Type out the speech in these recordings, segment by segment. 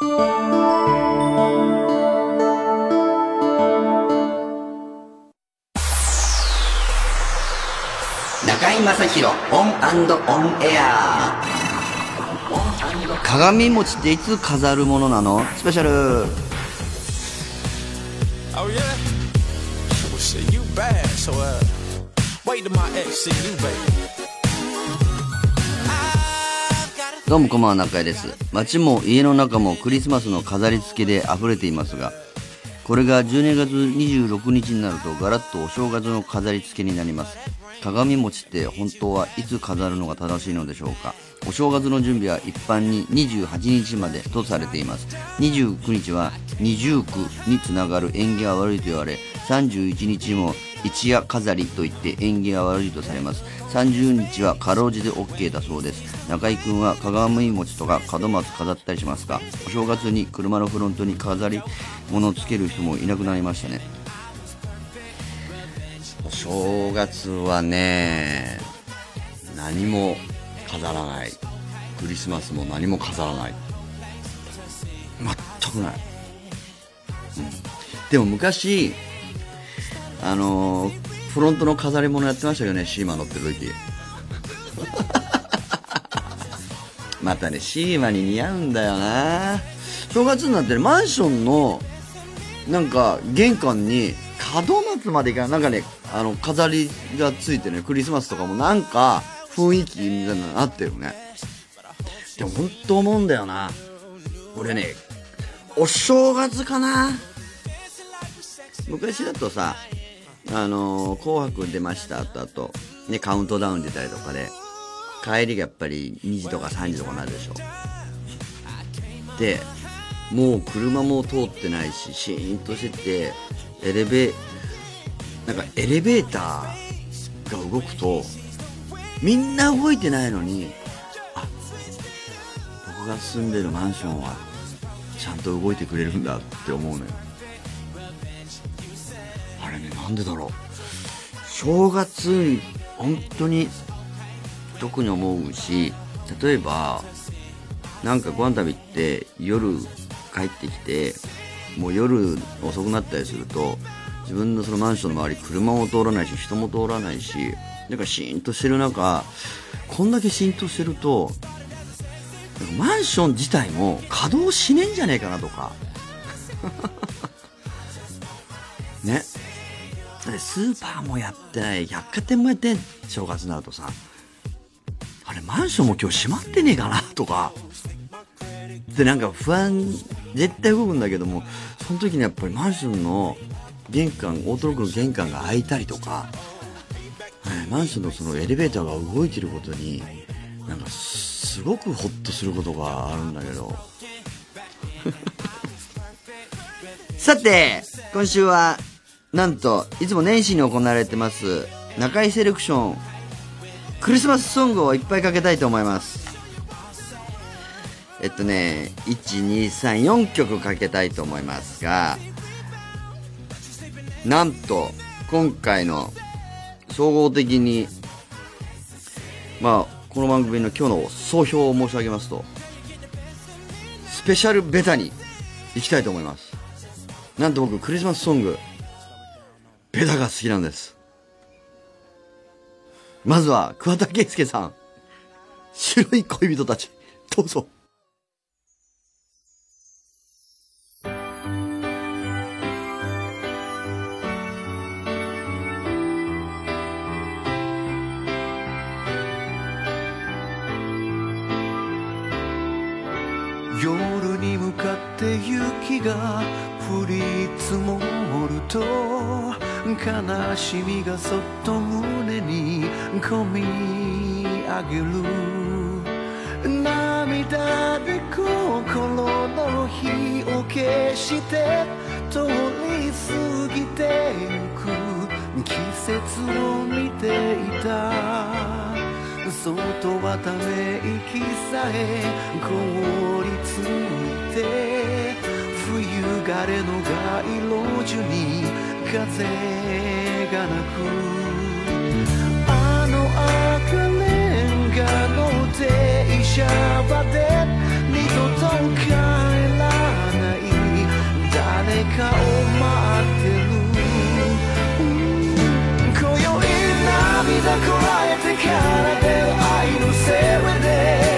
中井正広オンオンエア鏡餅っていつ飾るものなの？スペシャル。Oh yeah? Well shit, どうもこんばんは中井です。街も家の中もクリスマスの飾り付けで溢れていますがこれが12月26日になるとガラッとお正月の飾り付けになります。鏡餅って本当はいつ飾るのが正しいのでしょうか。お正月の準備は一般に28日までとされています。29日は二重苦につながる縁起が悪いと言われ31日も一夜飾りといって縁起が悪いとされます。30日はかろうじて OK だそうです。中居君は鏡餅とか門松飾ったりしますか？お正月に車のフロントに飾り物をつける人もいなくなりましたね。お正月はね何も飾らない。クリスマスも何も飾らない。全くない、うん、でも昔あのフロントの飾り物やってましたよねシーマ乗ってる時。またねシーマに似合うんだよな。正月になってねマンションのなんか玄関に門松までいかない。なんかねあの飾りがついてねクリスマスとかもなんか雰囲気みたいなのあったよね。でも本当思うんだよな。俺ねお正月かな。昔だとさあの、紅白出ました後とね、カウントダウン出たりとかで、帰りがやっぱり2時とか3時とかなるでしょ。で、もう車も通ってないし、シーンとしてて、エレベ、なんかエレベーターが動くと、みんな動いてないのに、あ、僕が住んでるマンションは、ちゃんと動いてくれるんだって思うのよ。んでだろう。正月本当に特に思うし例えばなんかご飯食べって夜帰ってきてもう夜遅くなったりすると自分のそのマンションの周り車も通らないし人も通らないしなんかシーンとしてる中こんだけシーンとしてるとマンション自体も稼働しねえんじゃねえかなとか。ね。スーパーもやってない。百貨店もやって正月になるとさあれマンションも今日閉まってねえかなとか。でなんか不安絶対動くんだけどもその時にやっぱりマンションの玄関オートロックの玄関が開いたりとか、マンションのそのエレベーターが動いてることになんかすごくホッとすることがあるんだけど。さて今週はなんといつも年始に行われてます中井セレクションクリスマスソングをいっぱいかけたいと思います。えっとね1234曲かけたいと思いますがなんと今回の総合的にまあこの番組の今日の総評を申し上げますとスペシャルベタに行きたいと思います。なんと僕クリスマスソングベタが好きなんです。まずは桑田佳祐さん。白い恋人たち。どうぞ。夜に向かって雪が降り積もると悲しみがそっと胸に込み上げる。涙で心の火を消して通り過ぎてゆく。季節を見ていた。外はため息さえ凍りついて。冬枯れの街路樹に風がなくあの赤レンガの停車場で二度と帰らない誰かを待ってる今宵涙こらえてからる愛のせいで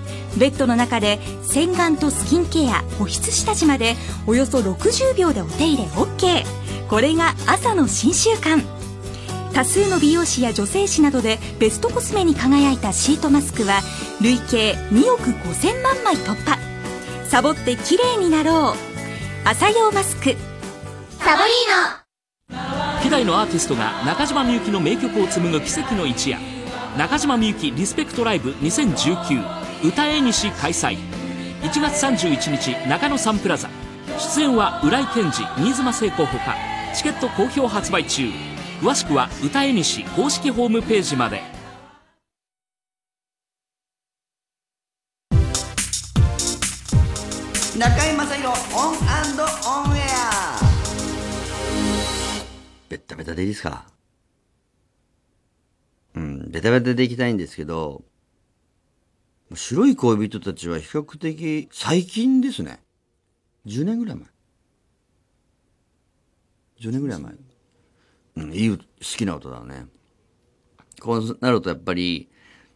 ベッドの中で洗顔とスキンケア保湿下地までおよそ60秒でお手入れ OK これが朝の新習慣。多数の美容師や女性誌などでベストコスメに輝いたシートマスクは累計2億5000万枚突破。サボって綺麗になろう。朝用マスク。サボリーノ。希代のアーティストが中島みゆきの名曲を紡ぐ奇跡の一夜。中島みゆきリスペクトライブ2019歌えにし開催。1月31日中野サンプラザ。出演は浦井健治新妻聖子ほか。チケット好評発売中。詳しくは歌えにし公式ホームページまで。中居正広 ON & ON AIR。ベッタベタでいいですか？うん、ベタベタでいきたいんですけど、白い恋人たちは比較的最近ですね。10年ぐらい前。10年ぐらい前。うん、いい、好きな音だね。こうなるとやっぱり、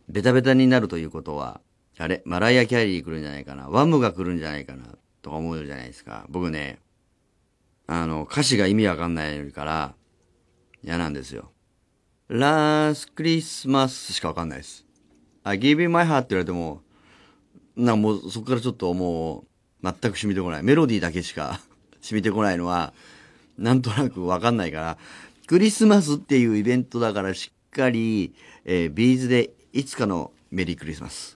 ベタベタになるということは、あれ、マライア・キャリー来るんじゃないかな、ワムが来るんじゃないかな、とか思うじゃないですか。僕ね、あの、歌詞が意味わかんないから、嫌なんですよ。ラースクリスマスしかわかんないです。あ、give me my heart って言われても、なんかもうそこからちょっともう、全く染みてこない。メロディーだけしか 染みてこないのは、なんとなくわかんないから、クリスマスっていうイベントだからしっかり、えービーズでいつかのメリークリスマス。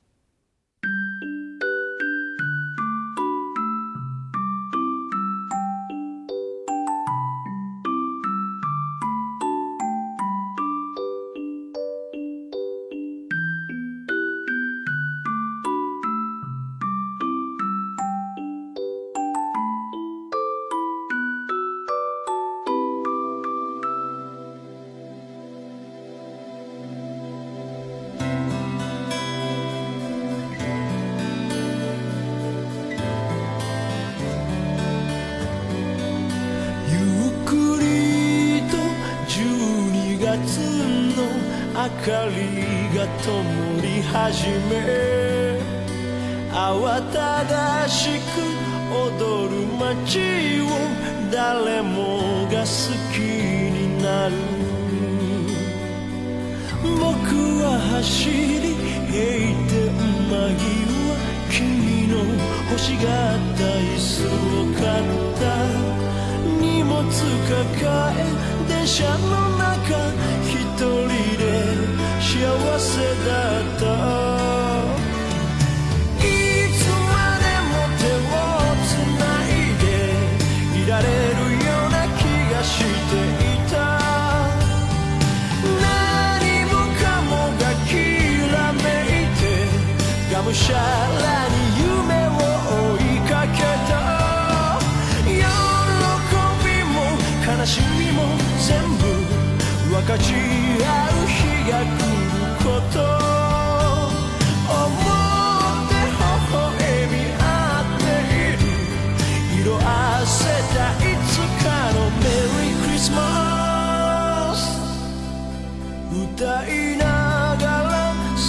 かりが灯り始め慌ただしく踊る街を誰もが好きになる。僕は走り閉店間際君の欲しがった椅子を買った。荷物抱え電車の中人で幸せだった。いつまでも手をつないでいられるような気がしていた。何もかもがきらめいてがむしゃらに夢を追いかけた。喜びも悲しみも分かち合う日が来ること。思って微笑み合っている。色あせたいつかのメリークリスマス。歌いながら線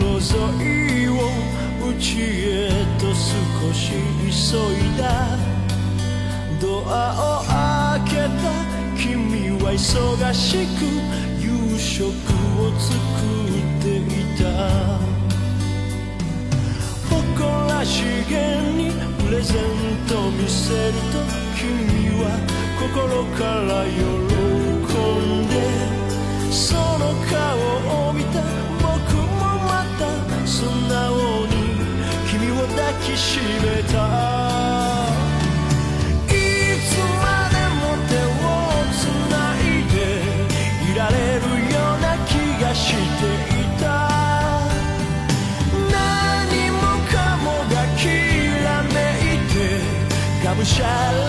路沿いを家へと少し急いだ。ドアを開けた君は忙しく夕食を作っていた。誇らしげにプレゼント見せると君は心から喜んで。その顔を見た僕もまた素直に君を抱きしめた。て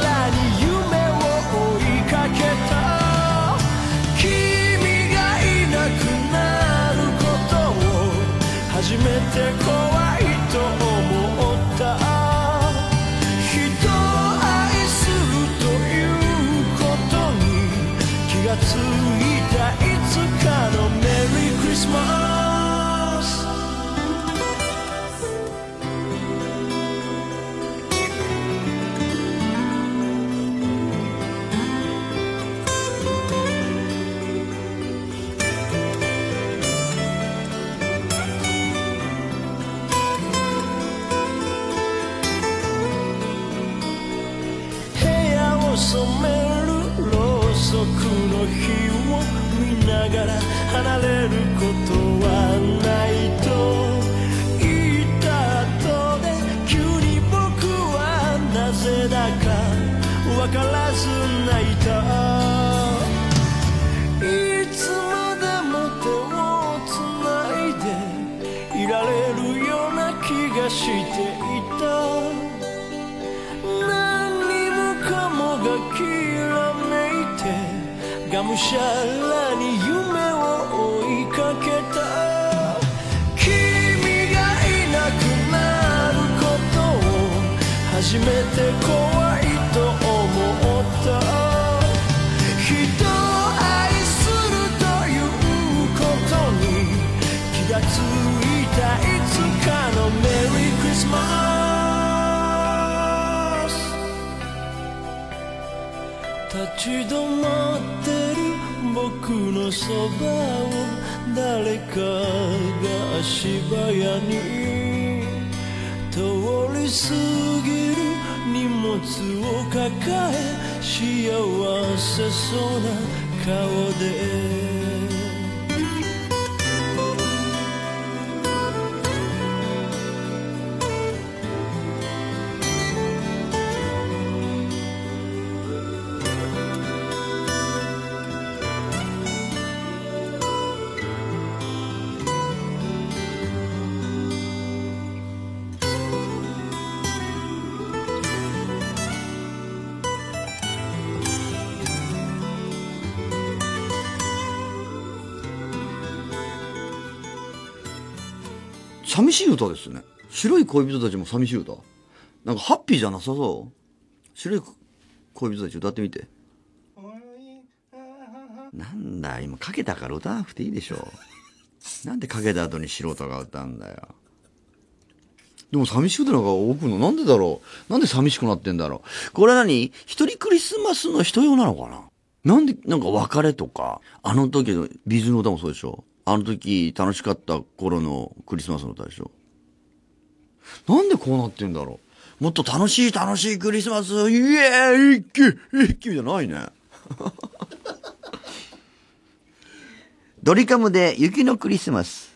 初めて怖いと思った。人を愛するということに気がついたいつかのメリークリスマス。立ち止まってる僕のそばを誰かが足早に。通り過ぎる荷物を抱え幸せそうな顔で。寂しい歌ですね。白い恋人たちも寂しい歌。なんかハッピーじゃなさそう。白い恋人たち歌ってみて。なんだ、今かけたから歌わなくていいでしょ。なんでかけた後に素人が歌うんだよ。でも寂しくてなんか奥の、なんでだろうなんで寂しくなってんだろうこれ何？一人クリスマスの人用なのかな？なんで、なんか別れとか、あの時の、ビズの歌もそうでしょあの時楽しかった頃のクリスマスの歌でしょなんでこうなってんだろう？もっと楽しい楽しいクリスマス、イエーイ一気一気じゃないね。ドリカムで雪のクリスマス。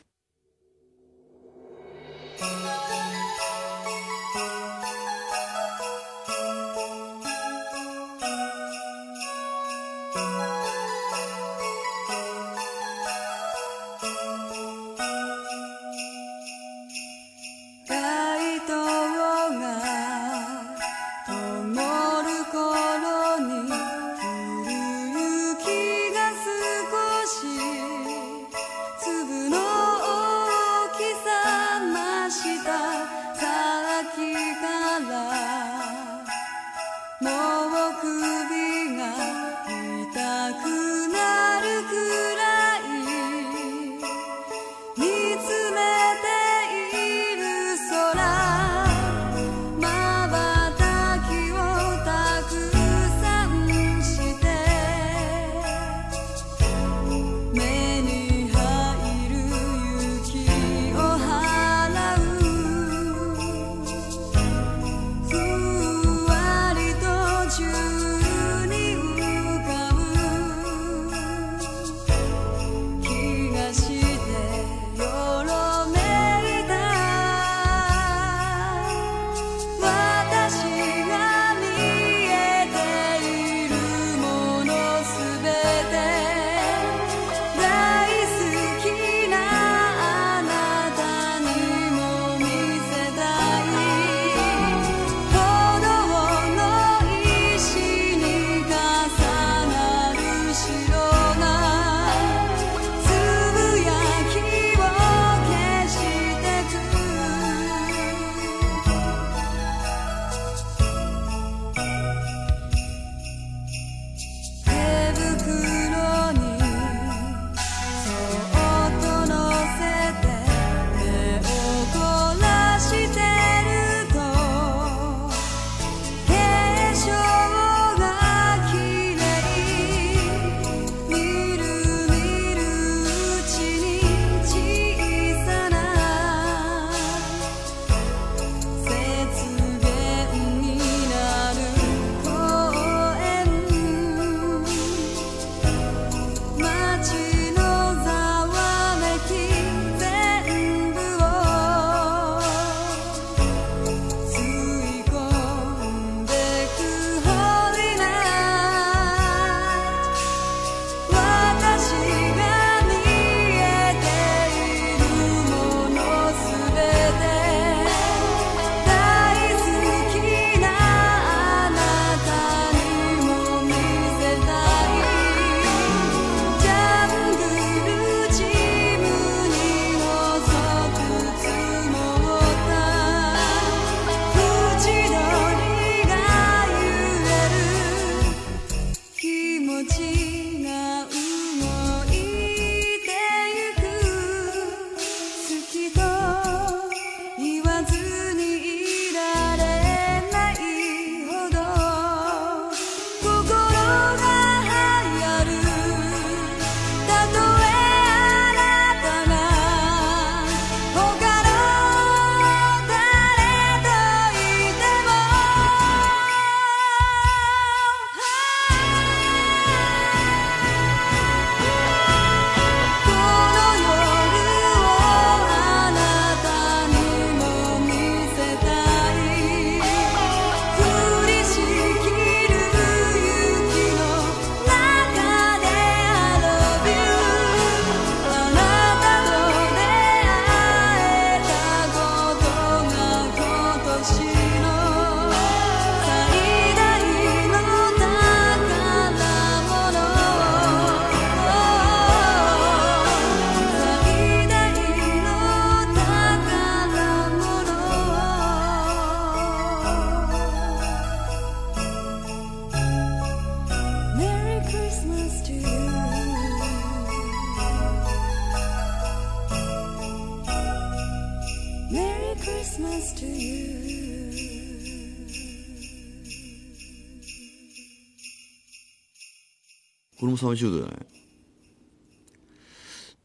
も30だね。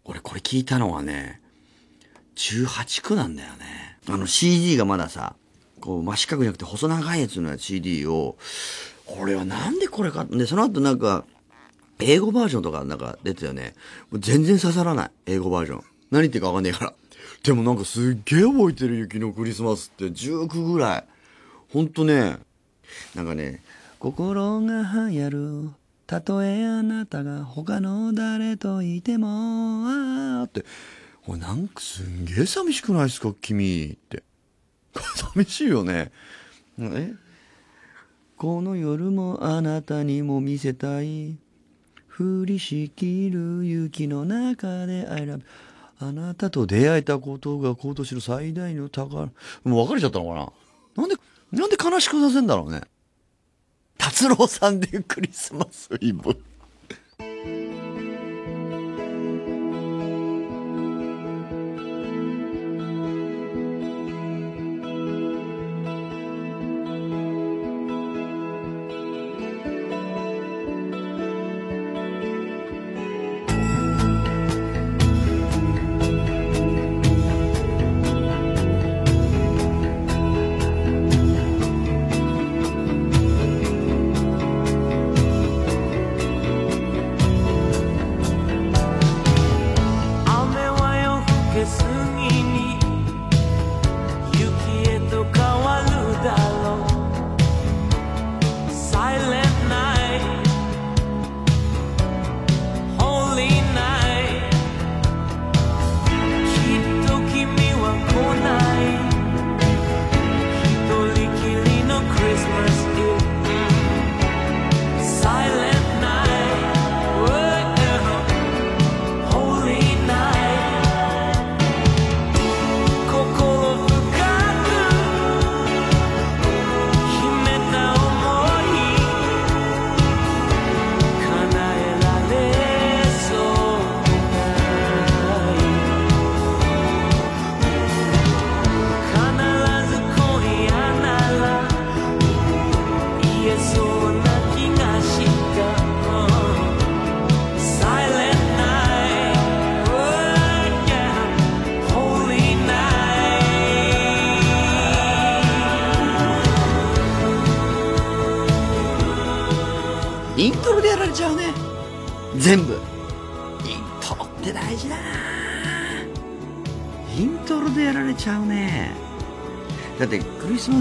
俺これ聞いたのはね、18区なんだよね。あの CD がまださ、こう真四角じゃなくて細長いやつの CD を、これはなんでこれかで、その後なんか、英語バージョンとかなんか出てたよね。もう全然刺さらない。英語バージョン。何言ってるかわかんねえから。でもなんかすっげえ覚えてる雪のクリスマスって19ぐらい。ほんとね。なんかね、心が流行るたとえあなたが他の誰といても、ああって、おなんかすんげえ寂しくないですか、君って。寂しいよね。え？この夜もあなたにも見せたい。ふりしきる雪の中で I love あなたと出会えたことが今年の最大の宝。もう別れちゃったのかな？なんで、なんで悲しくさせんだろうね。達郎さんでクリスマスイブ。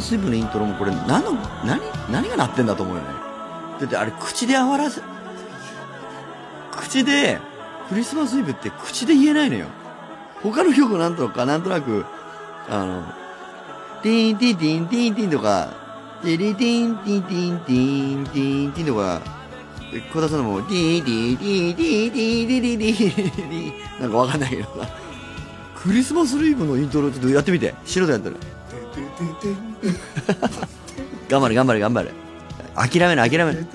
水部のイントロもこれ何の何何がなってんだと思うよね。だってあれ口であわらせ口でクリスマスイブって口で言えないのよ。他の曲なんとかなんとなくあのティーンティーティーンティーンティーンとかティリティーンティーティーンティーンティーンティーンとか小田さんもティーティーティーティーティーティーティーティーなんかわかんないけどクリスマスイブのイントロちょっとやってみて素でやったら頑張れ頑張れ頑張れ。諦めない諦めない。うん。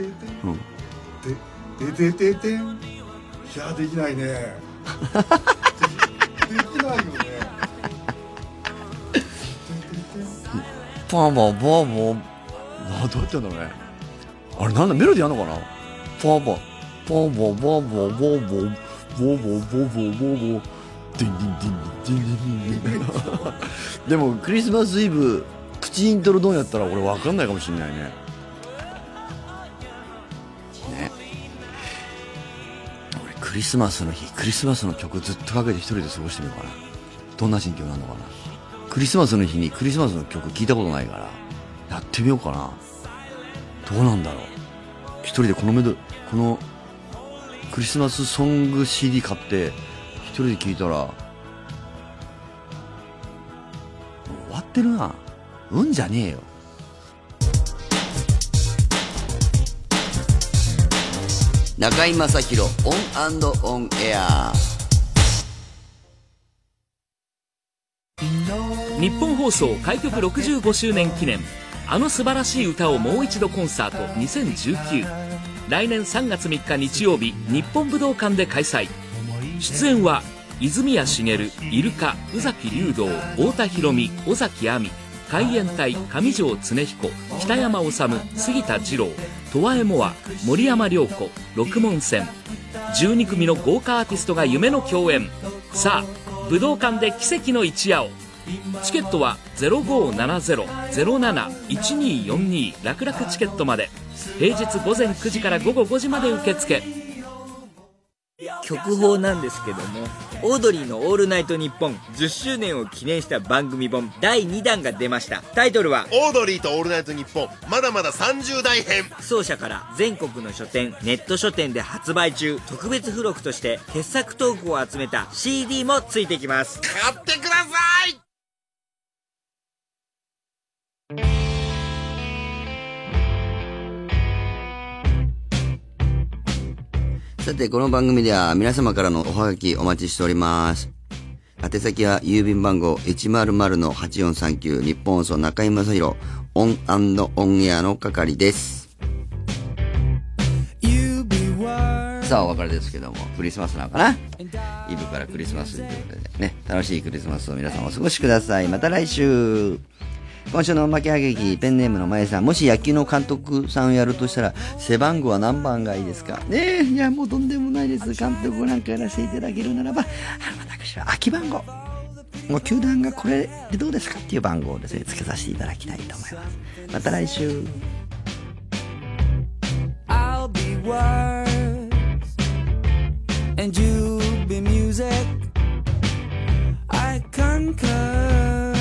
ででででいやできないね。できないよね。パンパンパンパン。あどうやってんだろうね。あれなんだメロディーあんのかな。パンパン。パンパンパンパンパンパンパンパンパンパンパンパンパン。でもクリスマスイブ口イントロドンやったら俺分かんないかもしんないね。ね。俺クリスマスの日クリスマスの曲ずっとかけて一人で過ごしてみようかな。どんな心境なのかな。クリスマスの日にクリスマスの曲聞いたことないからやってみようかな。どうなんだろう。一人でこのメドこのクリスマスソング CD 買って一人で聞いたら終わってるな。うんじゃねえよ。中居正広 ON & ON AIR。日本放送開局65周年記念あの素晴らしい歌をもう一度コンサート2019来年3月3日日曜日日本武道館で開催。出演は泉谷しげるイルカ宇崎竜童太田裕美尾崎亜美海援隊上条恒彦北山治杉田二郎十和江モア森山良子六門線。12組の豪華アーティストが夢の共演。さあ武道館で奇跡の一夜を。チケットは0570-07-1242楽々チケットまで。平日午前9時から午後5時まで受付。曲報なんですけどもオードリーの「オールナイトニッポン」10周年を記念した番組本第2弾が出ました。タイトルはオードリーとオールナイトニッポンまだまだ30代編。奏者から全国の書店ネット書店で発売中特別付録として傑作トークを集めた CD もついてきます。買ってくださいさて、この番組では皆様からのおはがきお待ちしております。宛先は郵便番号100-8439日本放送中井正広オンオンエアの係です。さあ、お別れですけども、クリスマスなのかな？イブからクリスマスということでね、楽しいクリスマスを皆さんお過ごしください。また来週今週の負けはげき、ペンネームのまえさん、もし野球の監督さんをやるとしたら、背番号は何番がいいですか？ねえ、いや、もうとんでもないです。監督なんかやらせていただけるならば、私は空き番号。もう球団がこれでどうですかっていう番号をですね、つけさせていただきたいと思います。また来週。I'll be words and you'll be music. I concur.